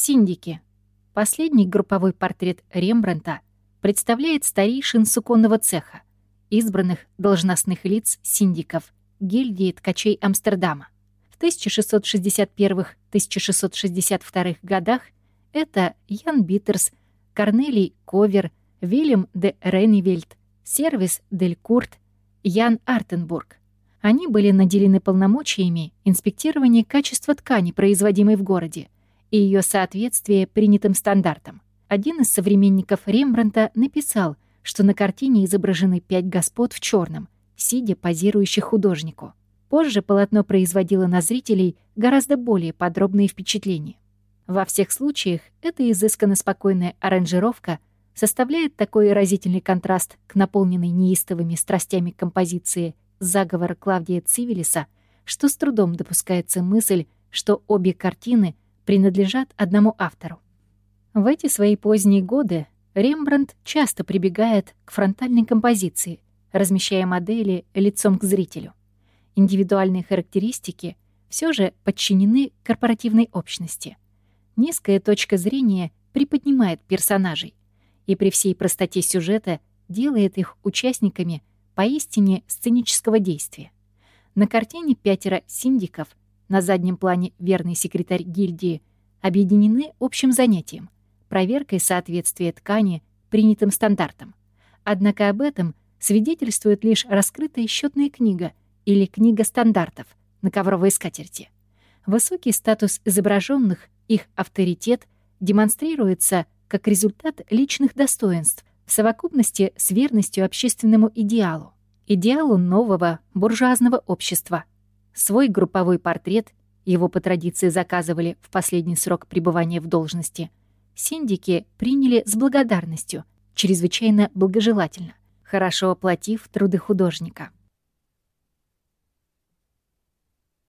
Синдики. Последний групповой портрет Рембрандта представляет старейшин суконного цеха, избранных должностных лиц синдиков гильдии ткачей Амстердама. В 1661-1662 годах это Ян Биттерс, Корнелий Ковер, Вильям де Рейневельд, Сервис Дель Курт, Ян Артенбург. Они были наделены полномочиями инспектирования качества ткани, производимой в городе, и ее соответствия принятым стандартам. Один из современников Рембранта написал, что на картине изображены пять господ в черном, сидя позирующих художнику. Позже полотно производило на зрителей гораздо более подробные впечатления. Во всех случаях эта изысканно спокойная аранжировка составляет такой разительный контраст к наполненной неистовыми страстями композиции заговора Клавдия Цивилиса, что с трудом допускается мысль, что обе картины принадлежат одному автору. В эти свои поздние годы Рембрандт часто прибегает к фронтальной композиции, размещая модели лицом к зрителю. Индивидуальные характеристики все же подчинены корпоративной общности. Низкая точка зрения приподнимает персонажей и при всей простоте сюжета делает их участниками поистине сценического действия. На картине пятеро синдиков, на заднем плане верный секретарь гильдии, объединены общим занятием — проверкой соответствия ткани принятым стандартам. Однако об этом свидетельствует лишь раскрытая счетная книга или книга стандартов на ковровой скатерти. Высокий статус изображенных, их авторитет демонстрируется как результат личных достоинств, в совокупности с верностью общественному идеалу, идеалу нового буржуазного общества. Свой групповой портрет, его по традиции заказывали в последний срок пребывания в должности, синдики приняли с благодарностью, чрезвычайно благожелательно, хорошо оплатив труды художника.